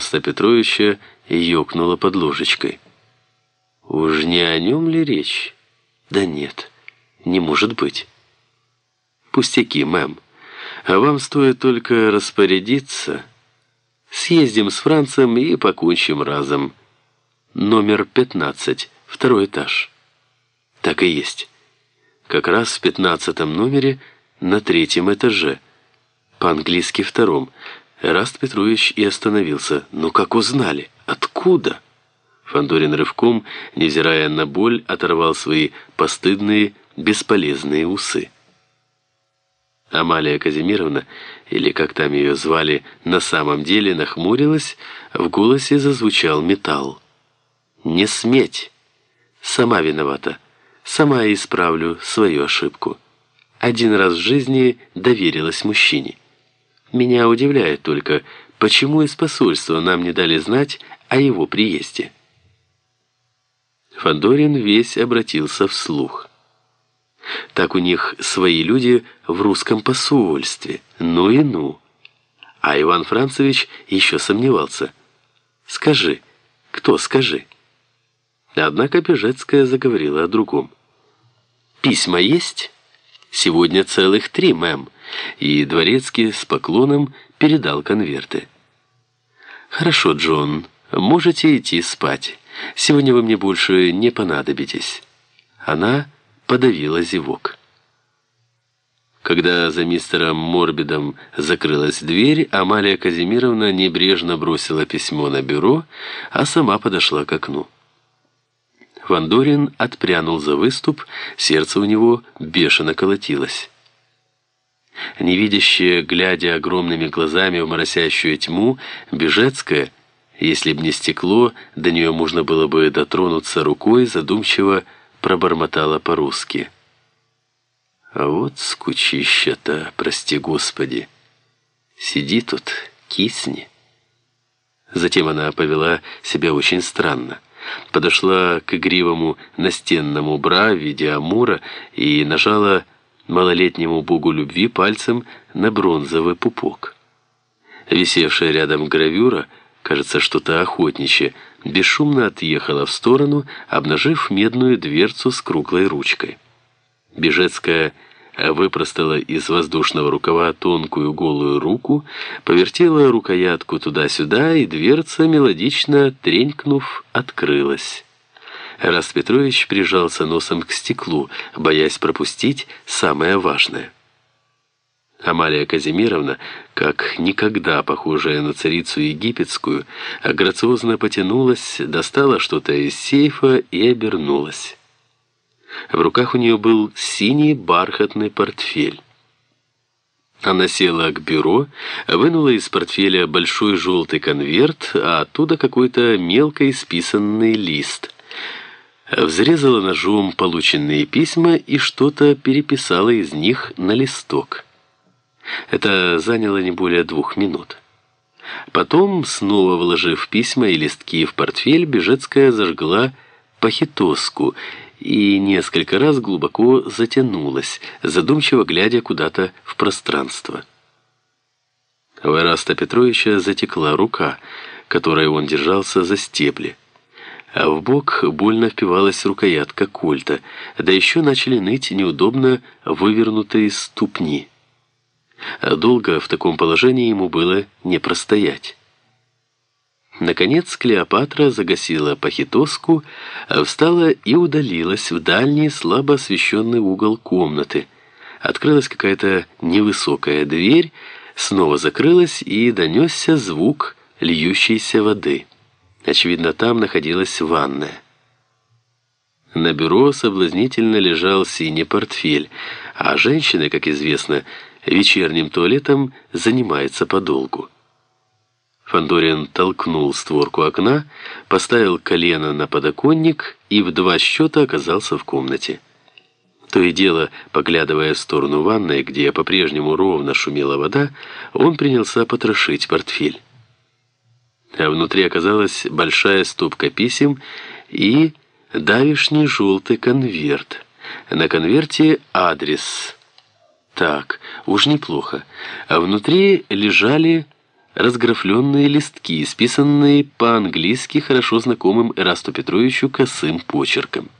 Эраста Петровича ёкнуло под ложечкой. Уж не о нем ли речь? Да нет, не может быть. Пустяки, мэм. А вам стоит только распорядиться. Съездим с Францем и покончим разом. Номер 15, второй этаж. Так и есть. Как раз в пятнадцатом номере на третьем этаже. По-английски втором. Эраст Петрович и остановился. Ну как узнали? Откуда? Фандорин рывком, невзирая на боль, оторвал свои постыдные, бесполезные усы. Амалия Казимировна, или как там ее звали, на самом деле нахмурилась, в голосе зазвучал металл. «Не сметь! Сама виновата. Сама исправлю свою ошибку. Один раз в жизни доверилась мужчине. Меня удивляет только, почему из посольства нам не дали знать о его приезде». Фандорин весь обратился вслух. Так у них свои люди в русском посольстве. Ну и ну. А Иван Францевич еще сомневался. «Скажи, кто скажи?» Однако Бежецкая заговорила о другом. «Письма есть?» «Сегодня целых три, мэм». И Дворецкий с поклоном передал конверты. «Хорошо, Джон, можете идти спать. Сегодня вы мне больше не понадобитесь». Она подавила зевок. Когда за мистером Морбидом закрылась дверь, Амалия Казимировна небрежно бросила письмо на бюро, а сама подошла к окну. Вандорин отпрянул за выступ, сердце у него бешено колотилось. Невидящая, глядя огромными глазами в моросящую тьму, Бежецкая, если б не стекло, до нее можно было бы дотронуться рукой, задумчиво пробормотала по-русски. А вот скучища-то, прости господи. Сиди тут, кисни. Затем она повела себя очень странно. Подошла к игривому настенному бра в виде амура и нажала малолетнему богу любви пальцем на бронзовый пупок. Висевшая рядом гравюра, кажется, что-то охотничье, бесшумно отъехала в сторону, обнажив медную дверцу с круглой ручкой. Бежецкая выпростала из воздушного рукава тонкую голую руку, повертела рукоятку туда-сюда, и дверца, мелодично тренькнув, открылась. Раст Петрович прижался носом к стеклу, боясь пропустить самое важное. Амалия Казимировна, как никогда похожая на царицу египетскую, грациозно потянулась, достала что-то из сейфа и обернулась. В руках у нее был синий бархатный портфель. Она села к бюро, вынула из портфеля большой желтый конверт, а оттуда какой-то мелко исписанный лист. Взрезала ножом полученные письма и что-то переписала из них на листок. Это заняло не более двух минут. Потом, снова вложив письма и листки в портфель, Бежецкая зажгла пахитоску и несколько раз глубоко затянулась, задумчиво глядя куда-то в пространство. У Эраста Петровича затекла рука, которой он держался за стебли. А в бок больно впивалась рукоятка кольта, да еще начали ныть неудобно вывернутые ступни. Долго в таком положении ему было не простоять. Наконец Клеопатра загасила пахитоску, встала и удалилась в дальний слабо освещенный угол комнаты. Открылась какая-то невысокая дверь, снова закрылась и донесся звук льющейся воды. Очевидно, там находилась ванная. На бюро соблазнительно лежал синий портфель, а женщины, как известно, вечерним туалетом занимается подолгу. Фандорин толкнул створку окна, поставил колено на подоконник и в два счета оказался в комнате. То и дело, поглядывая в сторону ванной, где по-прежнему ровно шумела вода, он принялся потрошить портфель. А внутри оказалась большая стопка писем и давишний желтый конверт. На конверте адрес – так, уж неплохо. А внутри лежали разграфленные листки, списанные по-английски хорошо знакомым Эрасту Петровичу косым почерком.